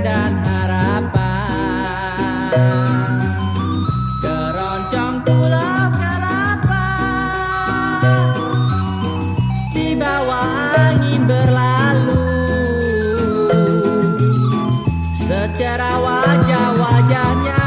dan harapan. Keroncong pulau kelapa Di bawah angin berlalu. Secara wajah-wajahnya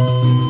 Música